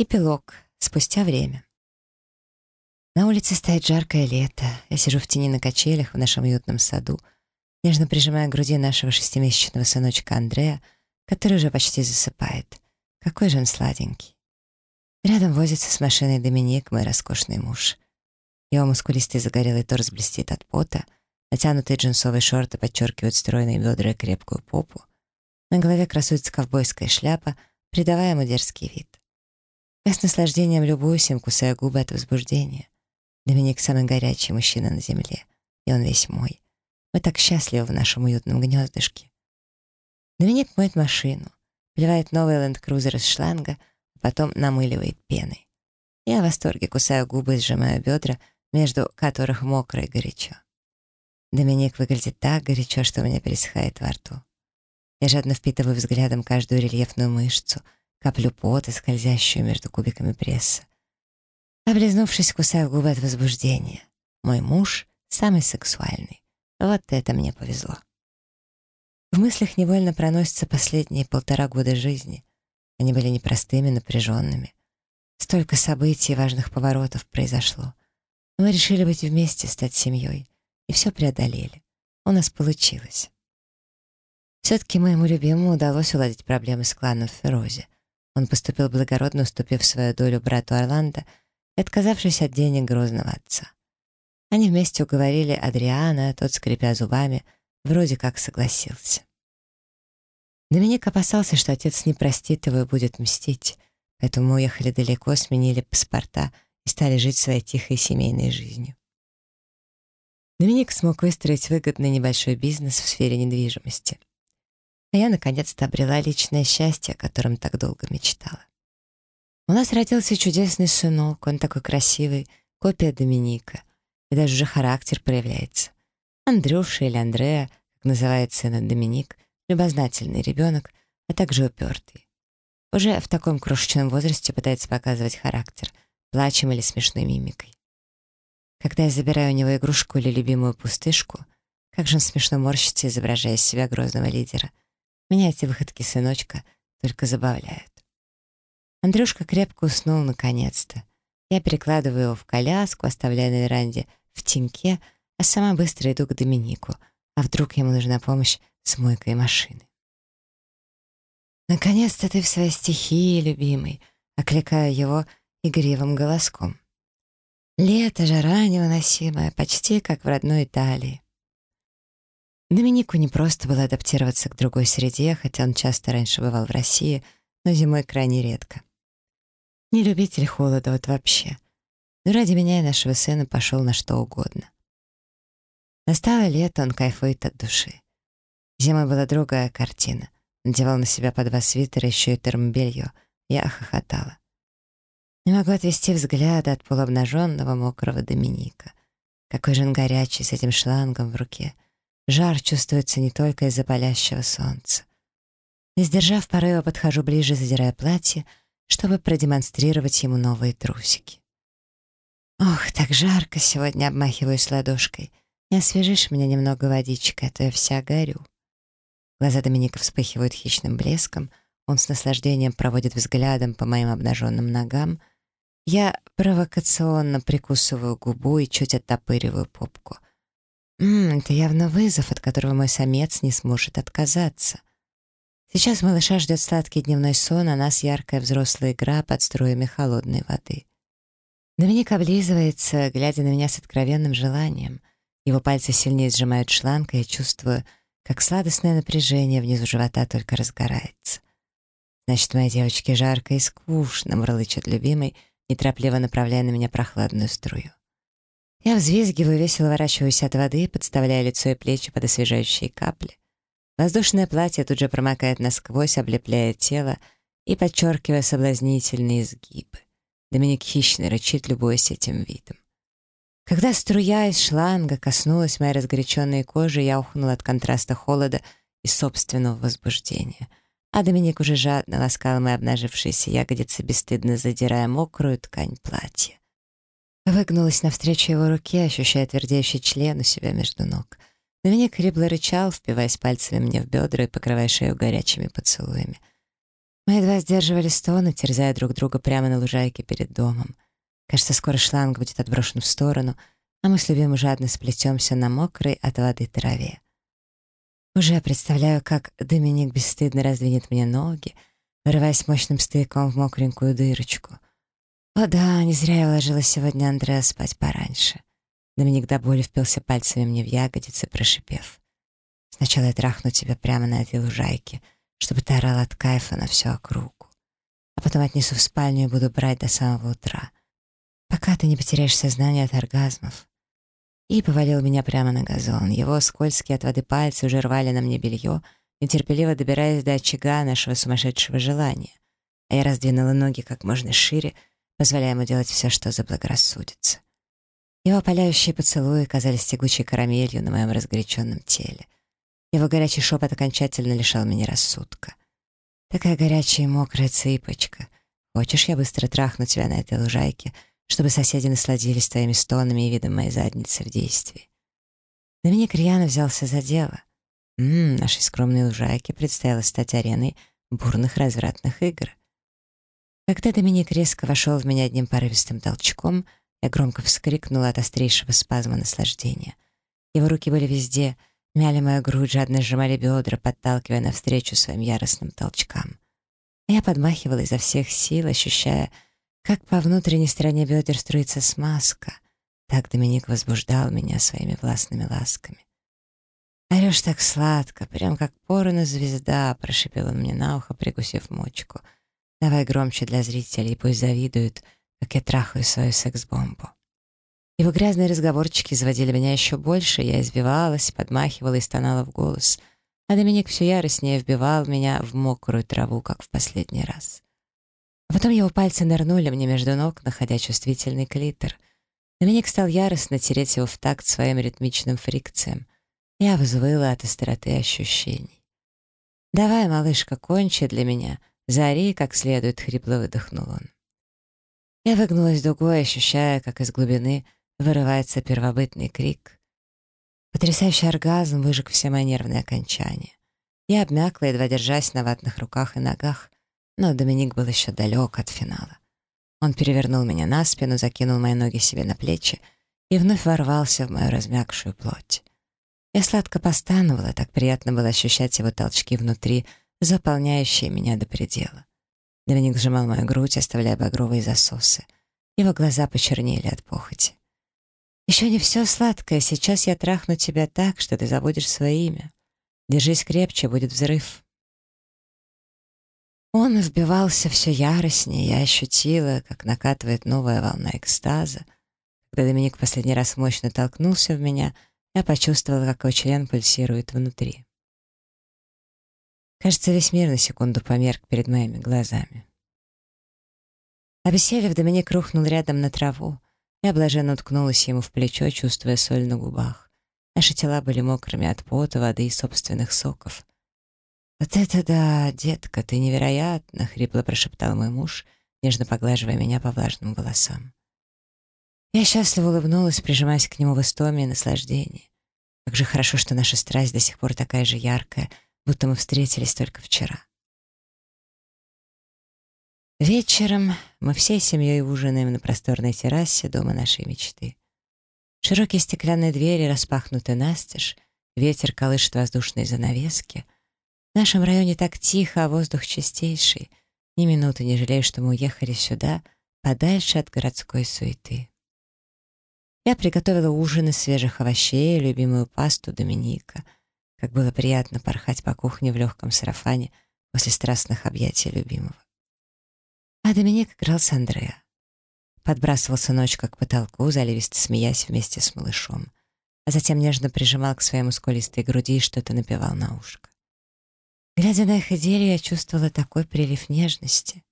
Эпилог. Спустя время. На улице стоит жаркое лето. Я сижу в тени на качелях в нашем уютном саду, нежно прижимая к груди нашего шестимесячного сыночка Андрея, который уже почти засыпает. Какой же он сладенький. Рядом возится с машиной Доминик, мой роскошный муж. Его мускулистый загорелый торс блестит от пота, натянутые джинсовые шорты подчеркивают стройные бедра и крепкую попу. На голове красуется ковбойская шляпа, придавая ему дерзкий вид. Я с наслаждением любуюсь им, кусая губы от возбуждения. Доминик — самый горячий мужчина на земле, и он весь мой. Мы так счастливы в нашем уютном гнездышке. Доминик моет машину, поливает новый ленд-крузер из шланга, а потом намыливает пеной. Я в восторге кусаю губы и сжимаю бедра, между которых мокро и горячо. Доминик выглядит так горячо, что у меня пересыхает во рту. Я жадно впитываю взглядом каждую рельефную мышцу — каплю пота, скользящую между кубиками пресса. Облизнувшись, кусаю губы от возбуждения. Мой муж самый сексуальный. Вот это мне повезло. В мыслях невольно проносятся последние полтора года жизни. Они были непростыми, напряженными. Столько событий и важных поворотов произошло. Мы решили быть вместе, стать семьей. И все преодолели. У нас получилось. Все-таки моему любимому удалось уладить проблемы с кланом Ферозе. Он поступил благородно, уступив свою долю брату Орландо и отказавшись от денег грозного отца. Они вместе уговорили Адриана, тот, скрипя зубами, вроде как согласился. Доминик опасался, что отец не простит его и будет мстить, поэтому уехали далеко, сменили паспорта и стали жить своей тихой семейной жизнью. Доминик смог выстроить выгодный небольшой бизнес в сфере недвижимости а я наконец-то обрела личное счастье, о котором так долго мечтала. У нас родился чудесный сынок, он такой красивый, копия Доминика, и даже уже характер проявляется. Андрюша или Андреа, как называет сына Доминик, любознательный ребенок, а также упертый. Уже в таком крошечном возрасте пытается показывать характер, плачем или смешной мимикой. Когда я забираю у него игрушку или любимую пустышку, как же он смешно морщится, изображая из себя грозного лидера — меня эти выходки сыночка только забавляют. Андрюшка крепко уснул наконец-то. Я перекладываю его в коляску, оставляя на веранде в теньке, а сама быстро иду к Доминику, а вдруг ему нужна помощь с мойкой машины. «Наконец-то ты в своей стихии, любимый», — окликаю его игривым голоском. Лето, жара невыносимая, почти как в родной Италии. Доминику не просто было адаптироваться к другой среде, хотя он часто раньше бывал в России, но зимой крайне редко. Не любитель холода вот вообще. Но ради меня и нашего сына пошел на что угодно. Настало лето, он кайфует от души. Зимой была другая картина. Надевал на себя по два свитера, еще и термобелье. Я хохотала. Не могу отвести взгляда от полуобнаженного мокрого Доминика. Какой же он горячий с этим шлангом в руке — Жар чувствуется не только из-за палящего солнца. Не сдержав порыва, подхожу ближе, задирая платье, чтобы продемонстрировать ему новые трусики. «Ох, так жарко сегодня!» — обмахиваюсь ладошкой. «Не освежишь меня немного водичкой, а то я вся горю». Глаза Доминика вспыхивают хищным блеском, он с наслаждением проводит взглядом по моим обнаженным ногам. Я провокационно прикусываю губу и чуть оттопыриваю попку — Ммм, это явно вызов, от которого мой самец не сможет отказаться. Сейчас малыша ждет сладкий дневной сон, а нас яркая взрослая игра под струями холодной воды. Доминик облизывается, глядя на меня с откровенным желанием. Его пальцы сильнее сжимают шланг, и я чувствую, как сладостное напряжение внизу живота только разгорается. Значит, моей девочке жарко и скучно, мурлычет любимый, неторопливо направляя на меня прохладную струю. Я взвизгиваю, весело ворачиваюсь от воды, подставляя лицо и плечи под освежающие капли. Воздушное платье тут же промокает насквозь, облепляя тело и подчеркивая соблазнительные изгибы. Доминик хищно рычит, любуясь этим видом. Когда струя из шланга коснулась моей разгоряченной кожи, я ухнула от контраста холода и собственного возбуждения. А Доминик уже жадно ласкал мои обнажившиеся ягодицы, бесстыдно задирая мокрую ткань платья. Выгнулась навстречу его руке, ощущая твердеющий член у себя между ног. На меня крибло рычал, впиваясь пальцами мне в бедра и покрывая шею горячими поцелуями. Мы едва сдерживали стоны, терзая друг друга прямо на лужайке перед домом. Кажется, скоро шланг будет отброшен в сторону, а мы с любимым жадно сплетемся на мокрой от воды траве. Уже представляю, как Доминик бесстыдно раздвинет мне ноги, вырываясь мощным стыком в мокренькую дырочку. О да, не зря я уложила сегодня Андреа спать пораньше. Доминик до боли впился пальцами мне в ягодицы, прошипев. «Сначала я трахну тебя прямо на этой лужайке», чтобы ты орал от кайфа на всю округу. А потом отнесу в спальню и буду брать до самого утра, пока ты не потеряешь сознание от оргазмов. И повалил меня прямо на газон. Его скользкие от воды пальцы уже рвали на мне белье, нетерпеливо добираясь до очага нашего сумасшедшего желания. А я раздвинула ноги как можно шире, позволяя ему делать все, что заблагорассудится. Его опаляющие поцелуи казались тягучей карамелью на моем разгоряченном теле — его горячий шепот окончательно лишал меня рассудка. Такая горячая и мокрая цыпочка. Хочешь, я быстро трахну тебя на этой лужайке, чтобы соседи насладились твоими стонами и видом моей задницы в действии? Доминик рьяно взялся за дело. Ммм, нашей скромной лужайке предстояло стать ареной бурных развратных игр. Когда Доминик резко вошел в меня одним порывистым толчком, я громко вскрикнула от острейшего спазма наслаждения. Его руки были везде — мяли мою грудь, жадно сжимали бедра, подталкивая навстречу своим яростным толчкам. Я подмахивала изо всех сил, ощущая, как по внутренней стороне бедер струится смазка. Так Доминик возбуждал меня своими властными ласками. «Орешь так сладко, прям как порно-звезда», — прошипел он мне на ухо, прикусив мочку. «Давай громче для зрителей, пусть завидуют, как я трахаю свою секс-бомбу». Его грязные разговорчики заводили меня еще больше, я избивалась, подмахивала и стонала в голос. А Доминик все яростнее вбивал меня в мокрую траву, как в последний раз. А потом его пальцы нырнули мне между ног, находя чувствительный клитор. Доминик стал яростно тереть его в такт своим ритмичным фрикциям. Я взвыла от остроты ощущений. «Давай, малышка, кончи для меня. Зари, как следует», — хрипло выдохнул он. Я выгнулась дугой, ощущая, как из глубины — вырывается первобытный крик. Потрясающий оргазм выжег все мои нервные окончания. Я обмякла, едва держась на ватных руках и ногах, но Доминик был еще далек от финала. Он перевернул меня на спину, закинул мои ноги себе на плечи и вновь ворвался в мою размякшую плоть. Я сладко постановала, так приятно было ощущать его толчки внутри, заполняющие меня до предела. Доминик сжимал мою грудь, оставляя багровые засосы. Его глаза почернели от похоти. Еще не все сладкое, сейчас я трахну тебя так, что ты забудешь свое имя. Держись крепче, будет взрыв. Он вбивался все яростнее, я ощутила, как накатывает новая волна экстаза. Когда Доминик последний раз мощно толкнулся в меня, я почувствовала, как его член пульсирует внутри. Кажется, весь мир на секунду померк перед моими глазами. Обессилев, Доминик рухнул рядом на траву. Я блаженно уткнулась ему в плечо, чувствуя соль на губах. Наши тела были мокрыми от пота, воды и собственных соков. «Вот это да, детка, ты невероятно!» — хрипло прошептал мой муж, нежно поглаживая меня по влажным волосам. Я счастливо улыбнулась, прижимаясь к нему в истоме и наслаждении. Как же хорошо, что наша страсть до сих пор такая же яркая, будто мы встретились только вчера. Вечером мы всей семьей ужинаем на просторной террасе дома нашей мечты. Широкие стеклянные двери распахнуты настежь, ветер колышет воздушные занавески. В нашем районе так тихо, а воздух чистейший. Ни минуты не жалею, что мы уехали сюда, подальше от городской суеты. Я приготовила ужин из свежих овощей, любимую пасту Доминика. Как было приятно порхать по кухне в легком сарафане после страстных объятий любимого. А Доминик играл с Андреа. Подбрасывал сыночка к потолку, заливисто смеясь вместе с малышом. А затем нежно прижимал к своей мускулистой груди и что-то напевал на ушко. Глядя на их идею, я чувствовала такой прилив нежности.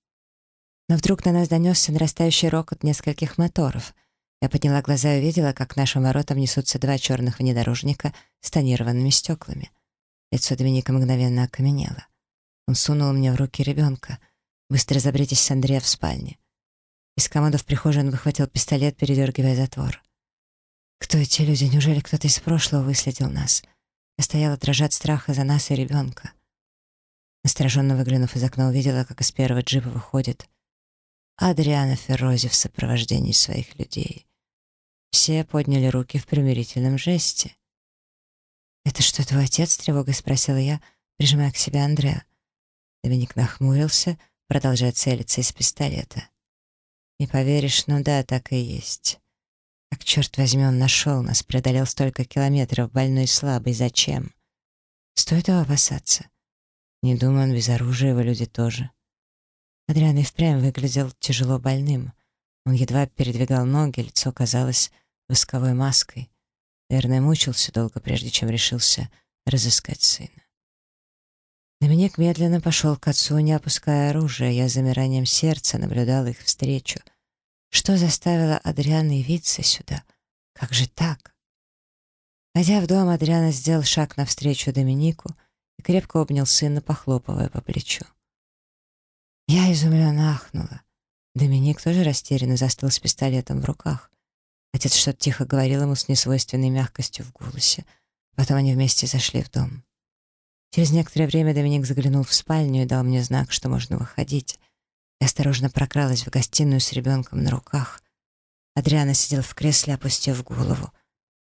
Но вдруг на нас донесся нарастающий рокот нескольких моторов. Я подняла глаза и увидела, как к нашим воротам несутся два черных внедорожника с тонированными стеклами. Лицо Доминика мгновенно окаменело. Он сунул мне в руки ребенка. Быстро заберитесь с Андрея в спальне. Из команды в прихожей он выхватил пистолет, передергивая затвор. Кто эти люди? Неужели кто-то из прошлого выследил нас? Я стояла дрожа от страха за нас и ребенка. Настороженно выглянув из окна, увидела, как из первого джипа выходит Адриана Феррози в сопровождении своих людей. Все подняли руки в примирительном жесте. «Это что, твой отец?» — с тревогой спросила я, прижимая к себе Андреа. Доминик нахмурился, продолжая целиться из пистолета. «Не поверишь, но да, так и есть. Как, черт возьми, он нашел нас, преодолел столько километров, больной и слабый. Зачем? Стоит его опасаться?» Не думаю, он без оружия, его люди тоже. Адриан и впрямь выглядел тяжело больным. Он едва передвигал ноги, лицо казалось восковой маской. Наверное, мучился долго, прежде чем решился разыскать сына. Доминик медленно пошел к отцу, не опуская оружия. Я замиранием сердца наблюдал их встречу. Что заставило Адриана явиться сюда? Как же так? Войдя в дом, Адриана сделал шаг навстречу Доминику — и крепко обнял сына, похлопывая по плечу. Я изумленно ахнула. Доминик тоже растерянно застыл с пистолетом в руках. Отец что-то тихо говорил ему с несвойственной мягкостью в голосе. Потом они вместе зашли в дом. Через некоторое время Доминик заглянул в спальню и дал мне знак, что можно выходить. Я осторожно прокралась в гостиную с ребенком на руках. Адриана сидел в кресле, опустив голову.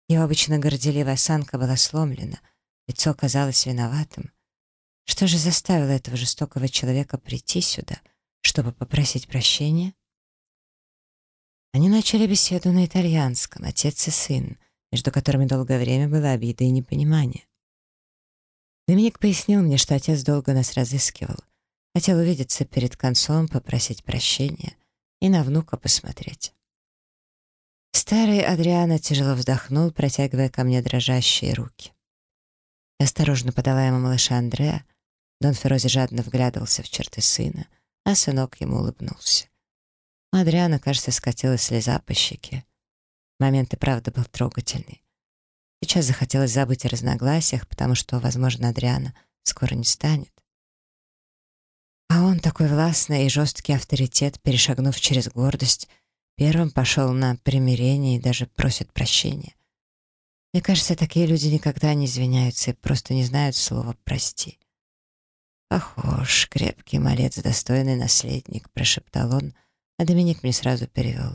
Его обычно горделивая осанка была сломлена — Лицо казалось виноватым. Что же заставило этого жестокого человека прийти сюда, чтобы попросить прощения? Они начали беседу на итальянском, отец и сын, между которыми долгое время было обида и непонимание. Доминик пояснил мне, что отец долго нас разыскивал, хотел увидеться перед концом, попросить прощения и на внука посмотреть. Старый Адриана тяжело вздохнул, протягивая ко мне дрожащие руки. Я осторожно подала ему малыша Андрея. Дон Ферози жадно вглядывался в черты сына, а сынок ему улыбнулся. Адриана, кажется, скатилась слеза по щеке. Момент и правда был трогательный. Сейчас захотелось забыть о разногласиях, потому что, возможно, Адриана скоро не станет. А он, такой властный и жесткий авторитет, перешагнув через гордость, первым пошел на примирение и даже просит прощения. Мне кажется, такие люди никогда не извиняются и просто не знают слова «прости». «Похож, крепкий малец, достойный наследник», — прошептал он, а Доминик мне сразу перевел.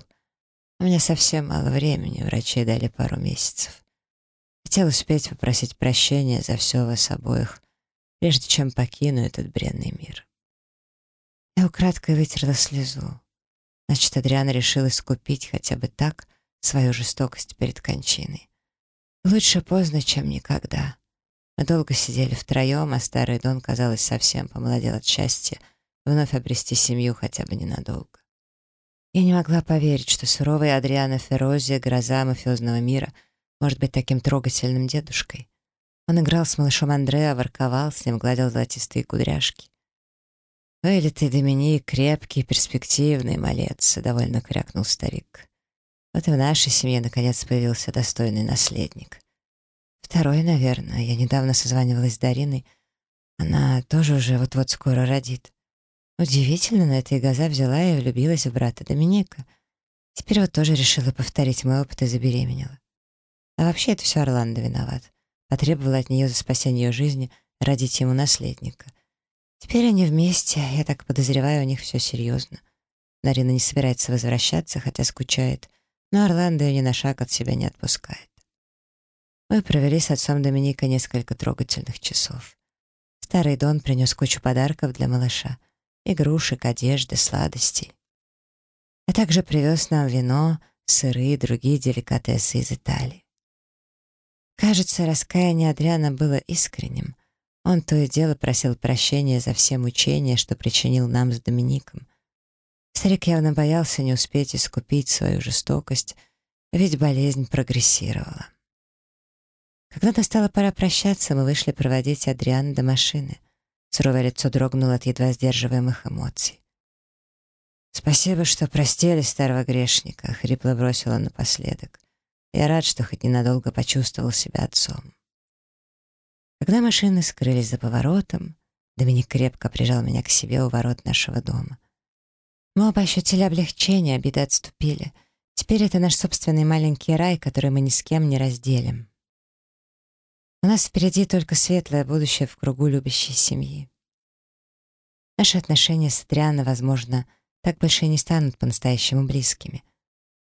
«У меня совсем мало времени, врачи дали пару месяцев. Хотел успеть попросить прощения за все вас обоих, прежде чем покину этот бренный мир». Я украдкой вытерла слезу. Значит, Адриана решил искупить хотя бы так свою жестокость перед кончиной. Лучше поздно, чем никогда. Мы долго сидели втроем, а старый Дон, казалось, совсем помолодел от счастья вновь обрести семью хотя бы ненадолго. Я не могла поверить, что суровый Адриано Ферози, гроза мафиозного мира, может быть таким трогательным дедушкой. Он играл с малышом Андреа, ворковал с ним, гладил золотистые кудряшки. «Ой, ты, Доминик, крепкий, перспективный малец», — довольно крякнул старик. Вот и в нашей семье наконец появился достойный наследник. Второй, наверное. Я недавно созванивалась с Дариной. Она тоже уже вот-вот скоро родит. Удивительно, но эта ягоза взяла и влюбилась в брата Доминика. Теперь вот тоже решила повторить мой опыт и забеременела. А вообще это все Орландо виноват. Потребовала от нее за спасение ее жизни родить ему наследника. Теперь они вместе, я так подозреваю, у них все серьезно. Дарина не собирается возвращаться, хотя скучает но Орландо ее ни на шаг от себя не отпускает. Мы провели с отцом Доминика несколько трогательных часов. Старый Дон принес кучу подарков для малыша, игрушек, одежды, сладостей. А также привез нам вино, сыры и другие деликатесы из Италии. Кажется, раскаяние Адриана было искренним. Он то и дело просил прощения за все мучения, что причинил нам с Домиником. Старик явно боялся не успеть искупить свою жестокость, ведь болезнь прогрессировала. Когда настала пора прощаться, мы вышли проводить Адриана до машины. Суровое лицо дрогнуло от едва сдерживаемых эмоций. «Спасибо, что простили старого грешника», — хрипло бросил он напоследок. «Я рад, что хоть ненадолго почувствовал себя отцом». Когда машины скрылись за поворотом, Доминик крепко прижал меня к себе у ворот нашего дома. Мы оба ощутили облегчение, обиды отступили. Теперь это наш собственный маленький рай, который мы ни с кем не разделим. У нас впереди только светлое будущее в кругу любящей семьи. Наши отношения с Адрианой, возможно, так больше не станут по-настоящему близкими.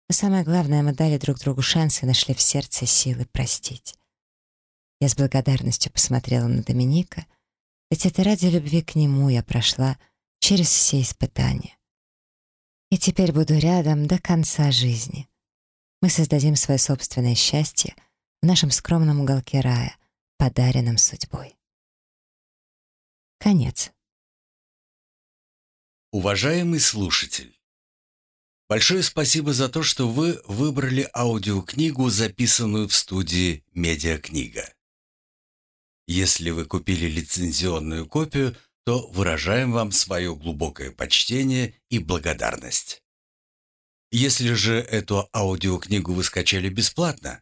Но самое главное, мы дали друг другу шанс и нашли в сердце силы простить. Я с благодарностью посмотрела на Доминика, ведь это ради любви к нему я прошла через все испытания. И теперь буду рядом до конца жизни. Мы создадим свое собственное счастье в нашем скромном уголке рая, подаренном судьбой. Конец. Уважаемый слушатель, большое спасибо за то, что вы выбрали аудиокнигу, записанную в студии «Медиакнига». Если вы купили лицензионную копию, то выражаем вам свое глубокое почтение и благодарность. Если же эту аудиокнигу вы скачали бесплатно,